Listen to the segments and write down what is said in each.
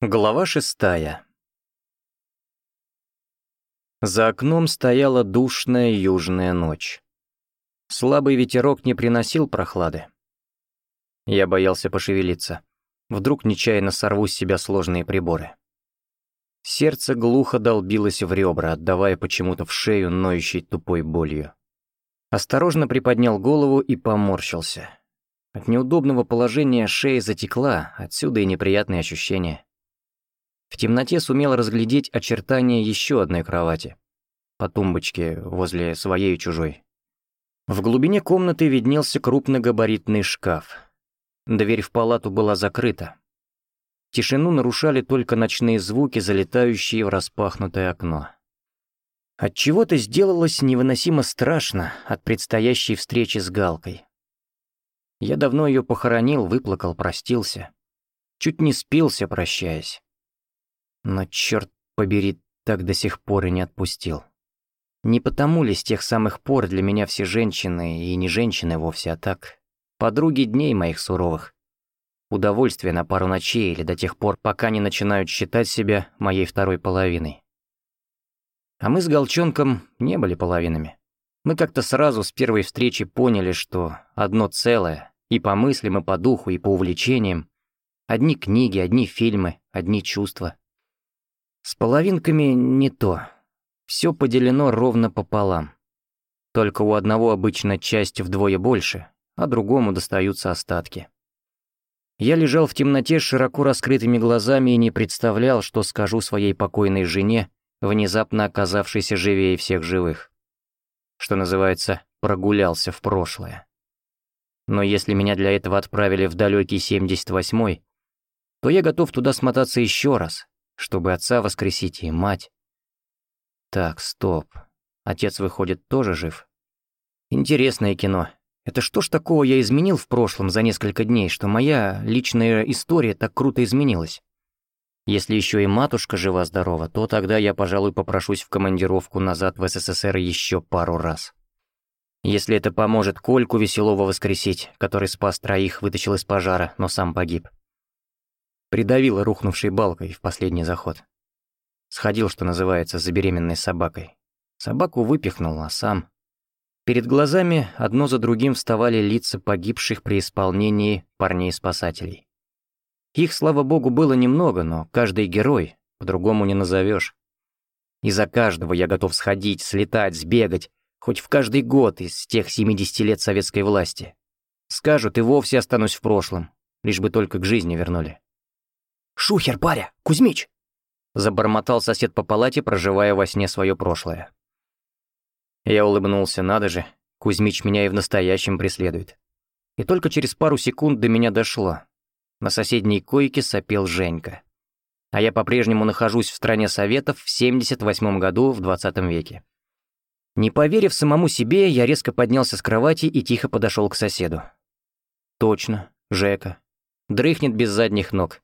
Глава шестая За окном стояла душная южная ночь. Слабый ветерок не приносил прохлады. Я боялся пошевелиться. Вдруг нечаянно сорву с себя сложные приборы. Сердце глухо долбилось в ребра, отдавая почему-то в шею ноющей тупой болью. Осторожно приподнял голову и поморщился. От неудобного положения шея затекла, отсюда и неприятные ощущения. В темноте сумел разглядеть очертания еще одной кровати. По тумбочке, возле своей и чужой. В глубине комнаты виднелся крупногабаритный шкаф. Дверь в палату была закрыта. Тишину нарушали только ночные звуки, залетающие в распахнутое окно. Отчего-то сделалось невыносимо страшно от предстоящей встречи с Галкой. Я давно ее похоронил, выплакал, простился. Чуть не спился, прощаясь. Но, черт побери, так до сих пор и не отпустил. Не потому ли с тех самых пор для меня все женщины, и не женщины вовсе, а так, подруги дней моих суровых. Удовольствие на пару ночей или до тех пор, пока не начинают считать себя моей второй половиной. А мы с Голчонком не были половинами. Мы как-то сразу с первой встречи поняли, что одно целое, и по мыслям, и по духу, и по увлечениям. Одни книги, одни фильмы, одни чувства. С половинками не то. Все поделено ровно пополам. Только у одного обычно часть вдвое больше, а другому достаются остатки. Я лежал в темноте с широко раскрытыми глазами и не представлял, что скажу своей покойной жене, внезапно оказавшейся живее всех живых. Что называется, прогулялся в прошлое. Но если меня для этого отправили в далекий 78-й, то я готов туда смотаться еще раз, чтобы отца воскресить и мать. Так, стоп. Отец, выходит, тоже жив? Интересное кино. Это что ж такого я изменил в прошлом за несколько дней, что моя личная история так круто изменилась? Если еще и матушка жива-здорова, то тогда я, пожалуй, попрошусь в командировку назад в СССР еще пару раз. Если это поможет Кольку Веселова воскресить, который спас троих, вытащил из пожара, но сам погиб. Придавило рухнувшей балкой в последний заход. Сходил, что называется, за беременной собакой. Собаку выпихнул, а сам... Перед глазами одно за другим вставали лица погибших при исполнении парней-спасателей. Их, слава богу, было немного, но каждый герой, по-другому не назовешь. И за каждого я готов сходить, слетать, сбегать, хоть в каждый год из тех 70 лет советской власти. Скажут, и вовсе останусь в прошлом, лишь бы только к жизни вернули. «Шухер, паря! Кузьмич!» Забормотал сосед по палате, проживая во сне свое прошлое. Я улыбнулся, надо же, Кузьмич меня и в настоящем преследует. И только через пару секунд до меня дошло. На соседней койке сопел Женька. А я по-прежнему нахожусь в стране Советов в 78 году в 20 веке. Не поверив самому себе, я резко поднялся с кровати и тихо подошел к соседу. Точно, Жека. Дрыхнет без задних ног.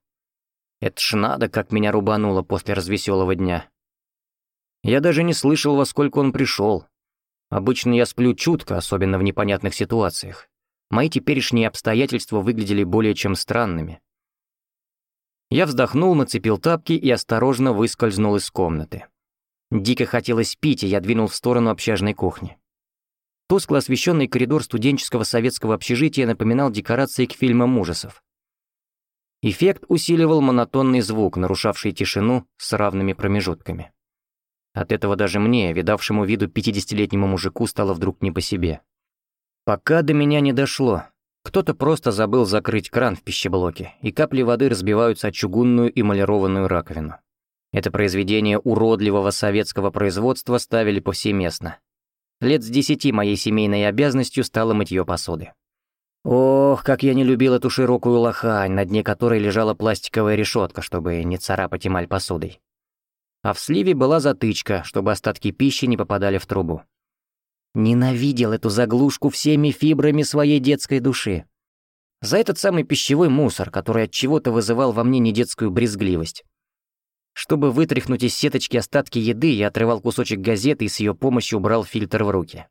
Это ж надо, как меня рубануло после развеселого дня. Я даже не слышал, во сколько он пришел. Обычно я сплю чутко, особенно в непонятных ситуациях. Мои теперешние обстоятельства выглядели более чем странными. Я вздохнул, нацепил тапки и осторожно выскользнул из комнаты. Дико хотелось пить, и я двинул в сторону общажной кухни. Тускло освещенный коридор студенческого советского общежития напоминал декорации к фильмам ужасов. Эффект усиливал монотонный звук, нарушавший тишину с равными промежутками. От этого даже мне, видавшему виду 50-летнему мужику, стало вдруг не по себе. Пока до меня не дошло. Кто-то просто забыл закрыть кран в пищеблоке, и капли воды разбиваются о чугунную эмалированную раковину. Это произведение уродливого советского производства ставили повсеместно. Лет с десяти моей семейной обязанностью стало мытье посуды. Ох, как я не любил эту широкую лохань, на дне которой лежала пластиковая решетка, чтобы не царапать эмаль посудой. А в сливе была затычка, чтобы остатки пищи не попадали в трубу. Ненавидел эту заглушку всеми фибрами своей детской души. За этот самый пищевой мусор, который от чего-то вызывал во мне недетскую брезгливость. Чтобы вытряхнуть из сеточки остатки еды, я отрывал кусочек газеты и с ее помощью убрал фильтр в руки.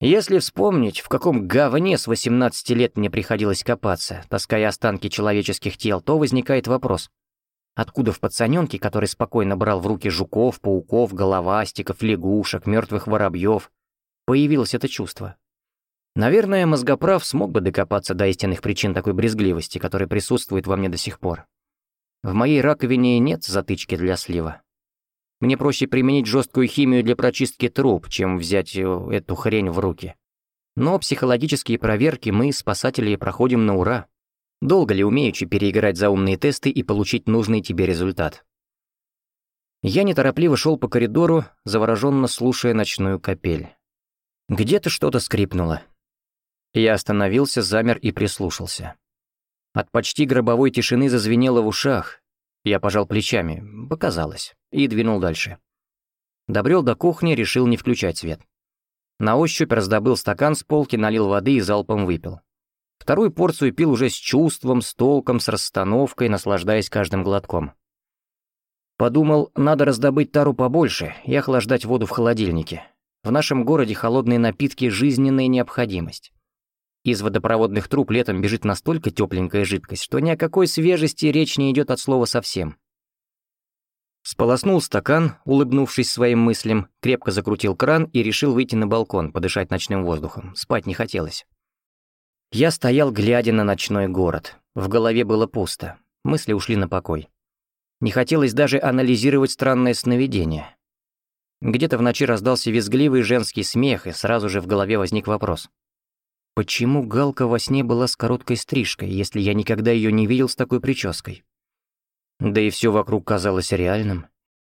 Если вспомнить, в каком говне с 18 лет мне приходилось копаться, таская останки человеческих тел, то возникает вопрос. Откуда в пацаненке, который спокойно брал в руки жуков, пауков, головастиков, лягушек, мертвых воробьев, появилось это чувство? Наверное, мозгоправ смог бы докопаться до истинных причин такой брезгливости, которая присутствует во мне до сих пор. В моей раковине нет затычки для слива. Мне проще применить жесткую химию для прочистки труб, чем взять э, эту хрень в руки. Но психологические проверки мы, спасатели, проходим на ура. Долго ли умеючи переиграть заумные тесты и получить нужный тебе результат? Я неторопливо шел по коридору, завороженно слушая ночную капель. Где-то что-то скрипнуло. Я остановился, замер и прислушался. От почти гробовой тишины зазвенело в ушах. Я пожал плечами, показалось, и двинул дальше. Добрел до кухни, решил не включать свет. На ощупь раздобыл стакан с полки, налил воды и залпом выпил. Вторую порцию пил уже с чувством, с толком, с расстановкой, наслаждаясь каждым глотком. Подумал, надо раздобыть тару побольше и охлаждать воду в холодильнике. В нашем городе холодные напитки — жизненная необходимость. Из водопроводных труб летом бежит настолько тепленькая жидкость, что ни о какой свежести речь не идет от слова совсем. Сполоснул стакан, улыбнувшись своим мыслям, крепко закрутил кран и решил выйти на балкон, подышать ночным воздухом. Спать не хотелось. Я стоял, глядя на ночной город. В голове было пусто. Мысли ушли на покой. Не хотелось даже анализировать странное сновидение. Где-то в ночи раздался визгливый женский смех, и сразу же в голове возник вопрос. Почему Галка во сне была с короткой стрижкой, если я никогда ее не видел с такой прической? Да и все вокруг казалось реальным.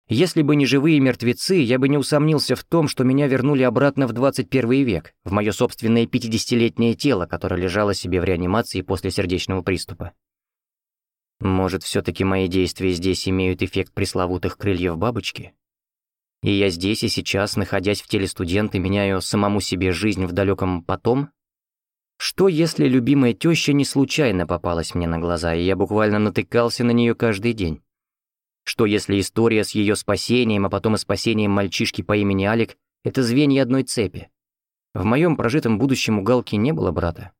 Если бы не живые мертвецы, я бы не усомнился в том, что меня вернули обратно в 21 век, в мое собственное 50-летнее тело, которое лежало себе в реанимации после сердечного приступа. Может, все-таки мои действия здесь имеют эффект пресловутых крыльев бабочки? И я здесь и сейчас, находясь в теле студента, меняю самому себе жизнь в далеком потом? Что, если любимая теща не случайно попалась мне на глаза, и я буквально натыкался на нее каждый день? Что если история с ее спасением, а потом и спасением мальчишки по имени Алик — это звенья одной цепи? В моем прожитом будущем у Галки не было брата.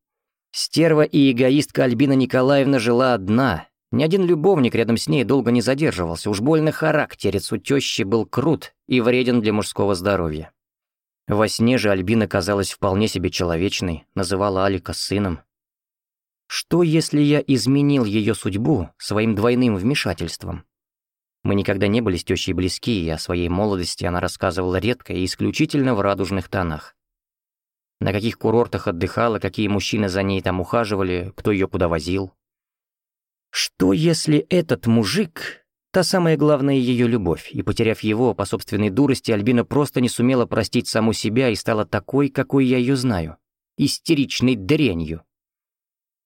Стерва и эгоистка Альбина Николаевна жила одна. Ни один любовник рядом с ней долго не задерживался. Уж больно характерец у тещи был крут и вреден для мужского здоровья. Во сне же Альбина казалась вполне себе человечной, называла Алика сыном. Что, если я изменил ее судьбу своим двойным вмешательством? Мы никогда не были с тещей близки, и о своей молодости она рассказывала редко и исключительно в радужных тонах. На каких курортах отдыхала, какие мужчины за ней там ухаживали, кто ее куда возил. Что если этот мужик — та самая главная ее любовь, и, потеряв его по собственной дурости, Альбина просто не сумела простить саму себя и стала такой, какой я ее знаю, истеричной дрянью?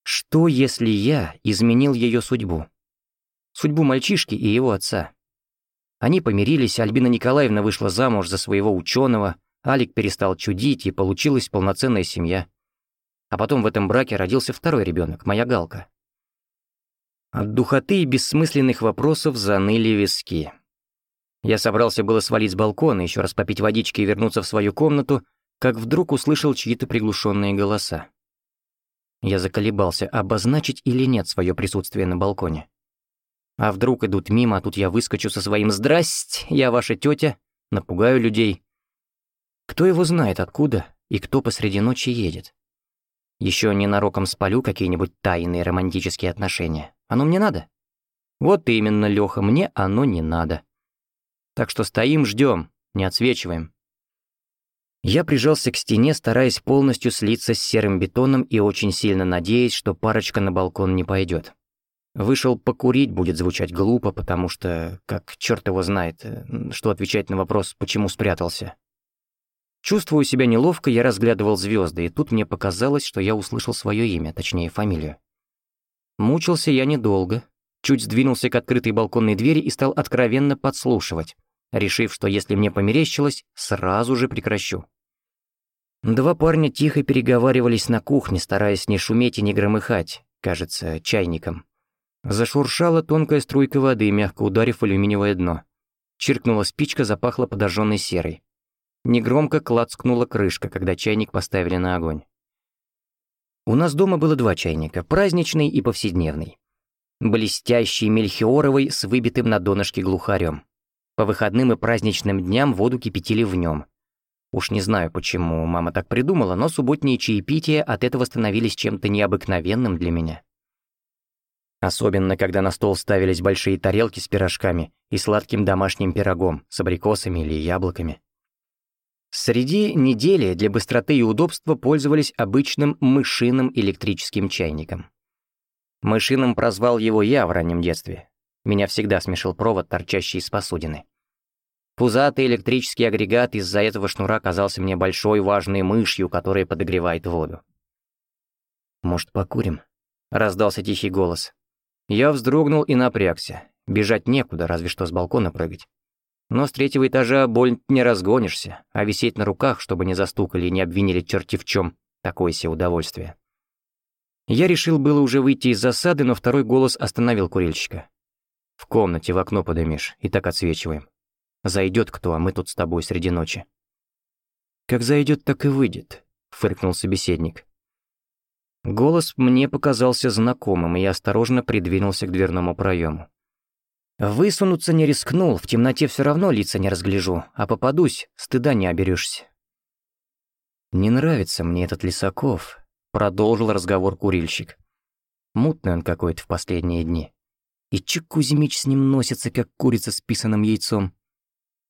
Что если я изменил ее судьбу? Судьбу мальчишки и его отца. Они помирились, Альбина Николаевна вышла замуж за своего ученого, Алик перестал чудить, и получилась полноценная семья. А потом в этом браке родился второй ребенок, моя Галка. От духоты и бессмысленных вопросов заныли виски. Я собрался было свалить с балкона, еще раз попить водички и вернуться в свою комнату, как вдруг услышал чьи-то приглушенные голоса. Я заколебался, обозначить или нет свое присутствие на балконе. А вдруг идут мимо, а тут я выскочу со своим «Здрасте, я ваша тетя», напугаю людей. Кто его знает откуда и кто посреди ночи едет? Еще ненароком спалю какие-нибудь тайные романтические отношения. Оно мне надо? Вот именно, Леха, мне оно не надо. Так что стоим, ждем, не отсвечиваем. Я прижался к стене, стараясь полностью слиться с серым бетоном и очень сильно надеясь, что парочка на балкон не пойдет. Вышел покурить будет звучать глупо, потому что, как черт его знает, э, что отвечать на вопрос, почему спрятался. Чувствуя себя неловко, я разглядывал звезды, и тут мне показалось, что я услышал свое имя, точнее фамилию. Мучился я недолго, чуть сдвинулся к открытой балконной двери и стал откровенно подслушивать, решив, что если мне померещилось, сразу же прекращу. Два парня тихо переговаривались на кухне, стараясь не шуметь и не громыхать, кажется, чайником. Зашуршала тонкая струйка воды, мягко ударив алюминиевое дно. Чиркнула спичка, запахла подожженной серой. Негромко клацкнула крышка, когда чайник поставили на огонь. У нас дома было два чайника, праздничный и повседневный. блестящий мельхиоровый с выбитым на донышке глухарем. По выходным и праздничным дням воду кипятили в нем. Уж не знаю, почему мама так придумала, но субботние чаепития от этого становились чем-то необыкновенным для меня. Особенно, когда на стол ставились большие тарелки с пирожками и сладким домашним пирогом с абрикосами или яблоками. Среди недели для быстроты и удобства пользовались обычным мышиным электрическим чайником. Мышиным прозвал его я в раннем детстве. Меня всегда смешил провод, торчащий из посудины. Пузатый электрический агрегат из-за этого шнура казался мне большой важной мышью, которая подогревает воду. «Может, покурим?» — раздался тихий голос. Я вздрогнул и напрягся. Бежать некуда, разве что с балкона прыгать. Но с третьего этажа боль не разгонишься, а висеть на руках, чтобы не застукали и не обвинили черти в чем, такое себе удовольствие. Я решил было уже выйти из засады, но второй голос остановил курильщика. «В комнате в окно подымешь, и так отсвечиваем. Зайдет кто, а мы тут с тобой среди ночи». «Как зайдет, так и выйдет», — фыркнул собеседник. Голос мне показался знакомым, и я осторожно придвинулся к дверному проему. Высунуться не рискнул, в темноте все равно лица не разгляжу, а попадусь, стыда не оберешься. «Не нравится мне этот Лисаков», — продолжил разговор курильщик. Мутный он какой-то в последние дни. И Чик Кузьмич с ним носится, как курица с писаным яйцом.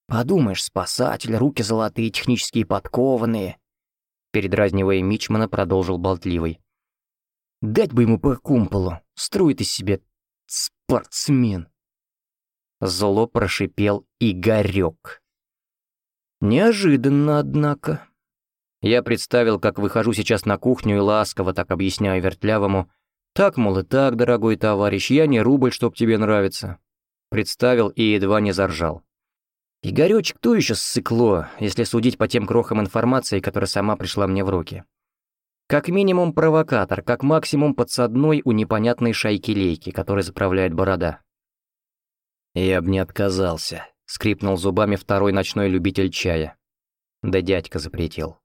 Подумаешь, спасатель, руки золотые, технические подкованные. Передразнивая Мичмана, продолжил болтливый. Дать бы ему по кумполу, строит из себя спортсмен. Зло прошипел Игорёк. Неожиданно, однако. Я представил, как выхожу сейчас на кухню и ласково так объясняю вертлявому, «Так, мол, и так, дорогой товарищ, я не рубль, чтоб тебе нравится». Представил и едва не заржал. Игорёчек, кто еще ссыкло, если судить по тем крохам информации, которая сама пришла мне в руки. Как минимум провокатор, как максимум подсадной у непонятной шайки-лейки, которой заправляет борода. «Я б не отказался», — скрипнул зубами второй ночной любитель чая. Да дядька запретил.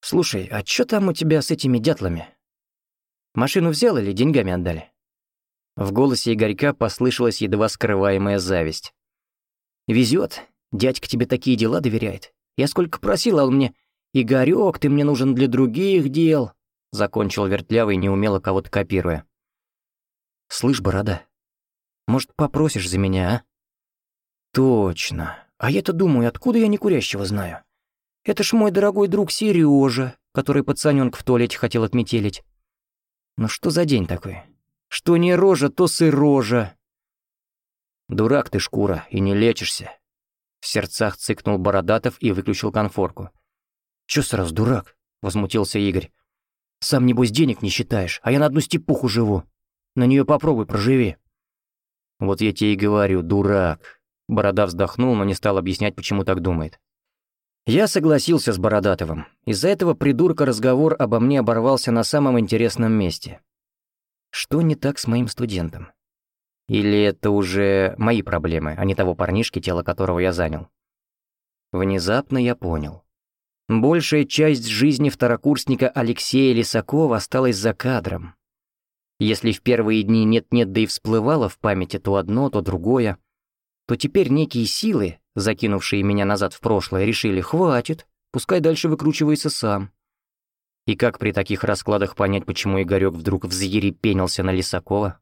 «Слушай, а чё там у тебя с этими дятлами? Машину взял или деньгами отдали?» В голосе Игорька послышалась едва скрываемая зависть. «Везёт, дядька тебе такие дела доверяет. Я сколько просил, а он мне, Игорёк, ты мне нужен для других дел», закончил вертлявый, неумело кого-то копируя. «Слышь, борода, может, попросишь за меня, а?» «Точно. А я-то думаю, откуда я некурящего знаю? Это ж мой дорогой друг Сережа, который пацанёнка в туалете хотел отметелить. Ну что за день такой? Что не рожа, то сырожа. Дурак ты, шкура, и не лечишься. В сердцах цыкнул Бородатов и выключил конфорку. Чё сразу дурак? Возмутился Игорь. Сам, небось, денег не считаешь, а я на одну степуху живу. На неё попробуй, проживи. Вот я тебе и говорю, дурак. Борода вздохнул, но не стал объяснять, почему так думает. Я согласился с Бородатовым. Из-за этого придурка разговор обо мне оборвался на самом интересном месте. Что не так с моим студентом? Или это уже мои проблемы, а не того парнишки, тело которого я занял? Внезапно я понял. Большая часть жизни второкурсника Алексея Лисакова осталась за кадром. Если в первые дни нет-нет, да и всплывало в памяти то одно, то другое, то теперь некие силы, закинувшие меня назад в прошлое, решили «хватит, пускай дальше выкручивается сам». И как при таких раскладах понять, почему Игорёк вдруг взъерепенился на Лисакова?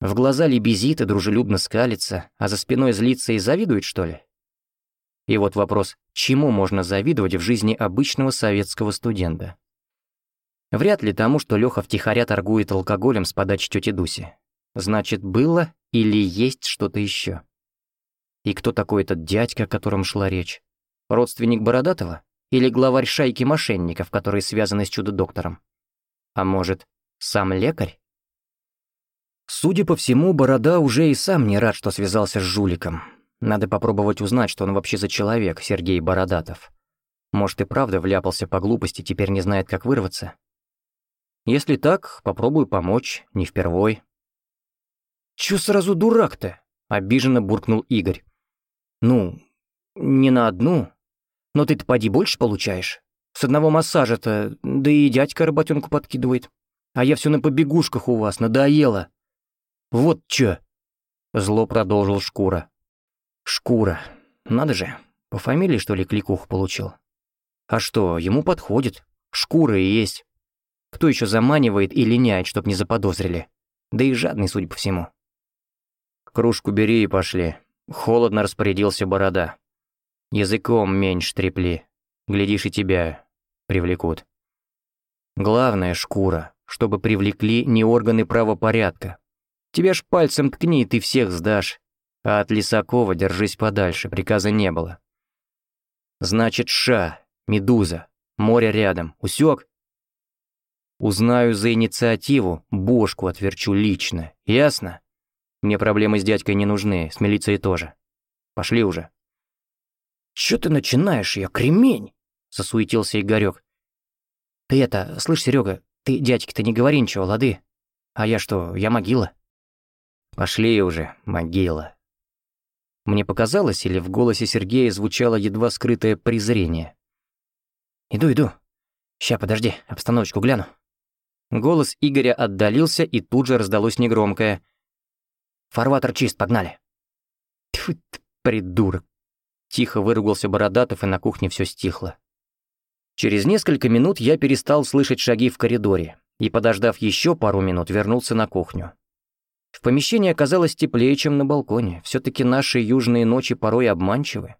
В глаза лебезит и дружелюбно скалится, а за спиной злится и завидует, что ли? И вот вопрос, чему можно завидовать в жизни обычного советского студента? Вряд ли тому, что Лёха втихаря торгует алкоголем с подачи тети Дуси. Значит, было или есть что-то еще. И кто такой этот дядька, о котором шла речь? Родственник Бородатого? Или главарь шайки мошенников, которые связаны с чудо-доктором? А может, сам лекарь? Судя по всему, Борода уже и сам не рад, что связался с жуликом. Надо попробовать узнать, что он вообще за человек, Сергей Бородатов. Может, и правда вляпался по глупости, теперь не знает, как вырваться? Если так, попробую помочь, не впервой. «Чё сразу дурак-то?» — обиженно буркнул Игорь. «Ну, не на одну. Но ты-то поди больше получаешь. С одного массажа-то, да и дядька работенку подкидывает. А я все на побегушках у вас, надоело. Вот чё!» Зло продолжил Шкура. «Шкура. Надо же, по фамилии, что ли, кликуху получил? А что, ему подходит. Шкура и есть. Кто еще заманивает и линяет, чтоб не заподозрили? Да и жадный, судя по всему. Кружку бери и пошли. Холодно распорядился борода. Языком меньше трепли. Глядишь, и тебя привлекут. Главное — шкура, чтобы привлекли не органы правопорядка. Тебя ж пальцем ткни, ты всех сдашь. А от Лисакова держись подальше, приказа не было. Значит, ша, медуза, море рядом, усек? Узнаю за инициативу, бошку отверчу лично, ясно? Мне проблемы с дядькой не нужны, с милицией тоже. Пошли уже. «Чё ты начинаешь, я кремень?» — засуетился Игорёк. «Ты это, слышь, Серега, ты дядьке-то не говори ничего, лады? А я что, я могила?» «Пошли уже, могила». Мне показалось, или в голосе Сергея звучало едва скрытое презрение. «Иду, иду. Ща, подожди, обстановочку гляну». Голос Игоря отдалился, и тут же раздалось негромкое. «Фарватер чист, погнали». Тьфу придурок. Тихо выругался Бородатов, и на кухне все стихло. Через несколько минут я перестал слышать шаги в коридоре, и, подождав еще пару минут, вернулся на кухню. В помещении оказалось теплее, чем на балконе. Все-таки наши южные ночи порой обманчивы.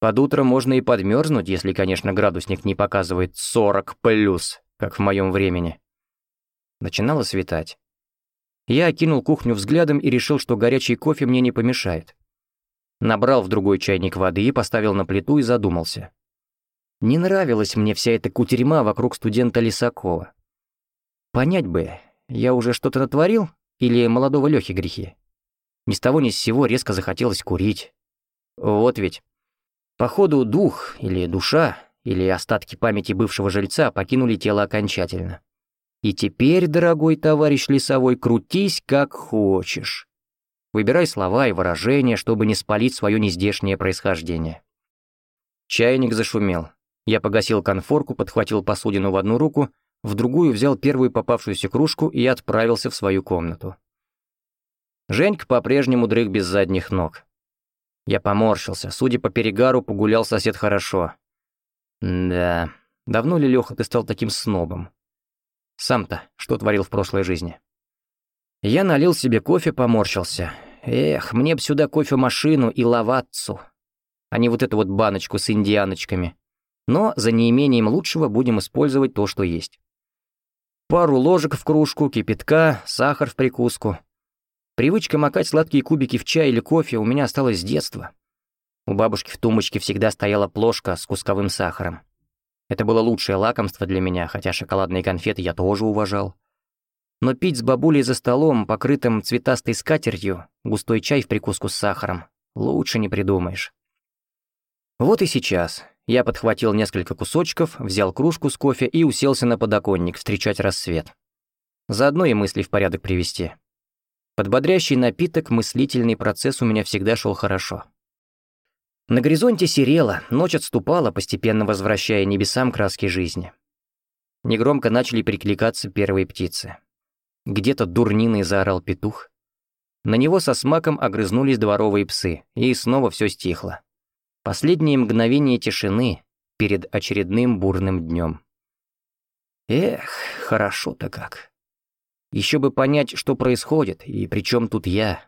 Под утро можно и подмерзнуть, если, конечно, градусник не показывает 40 плюс, как в моем времени. Начинало светать. Я окинул кухню взглядом и решил, что горячий кофе мне не помешает. Набрал в другой чайник воды и поставил на плиту и задумался. Не нравилась мне вся эта кутерьма вокруг студента Лисакова. Понять бы, я уже что-то натворил или молодого Лёхи грехи? Ни с того ни с сего резко захотелось курить. Вот ведь. Походу, дух или душа, или остатки памяти бывшего жильца покинули тело окончательно. И теперь, дорогой товарищ лесовой, крутись как хочешь. Выбирай слова и выражения, чтобы не спалить свое нездешнее происхождение. Чайник зашумел. Я погасил конфорку, подхватил посудину в одну руку в другую взял первую попавшуюся кружку и отправился в свою комнату. Женька по-прежнему дрых без задних ног. Я поморщился, судя по перегару, погулял сосед хорошо. Да, давно ли, Лёха, ты стал таким снобом? Сам-то что творил в прошлой жизни? Я налил себе кофе, поморщился. Эх, мне б сюда кофемашину и лаватцу, а не вот эту вот баночку с индианочками. Но за неимением лучшего будем использовать то, что есть. Пару ложек в кружку, кипятка, сахар в прикуску. Привычка макать сладкие кубики в чай или кофе у меня осталась с детства. У бабушки в тумбочке всегда стояла плошка с кусковым сахаром. Это было лучшее лакомство для меня, хотя шоколадные конфеты я тоже уважал. Но пить с бабулей за столом, покрытым цветастой скатертью, густой чай в прикуску с сахаром, лучше не придумаешь. Вот и сейчас, я подхватил несколько кусочков, взял кружку с кофе и уселся на подоконник встречать рассвет. Заодно и мысли в порядок привести. Под бодрящий напиток мыслительный процесс у меня всегда шел хорошо. На горизонте серело, ночь отступала, постепенно возвращая небесам краски жизни. Негромко начали прикликаться первые птицы. Где-то дурниной заорал петух. На него со смаком огрызнулись дворовые псы, и снова все стихло. Последние мгновения тишины перед очередным бурным днем. Эх, хорошо-то как. Еще бы понять, что происходит, и при чем тут я,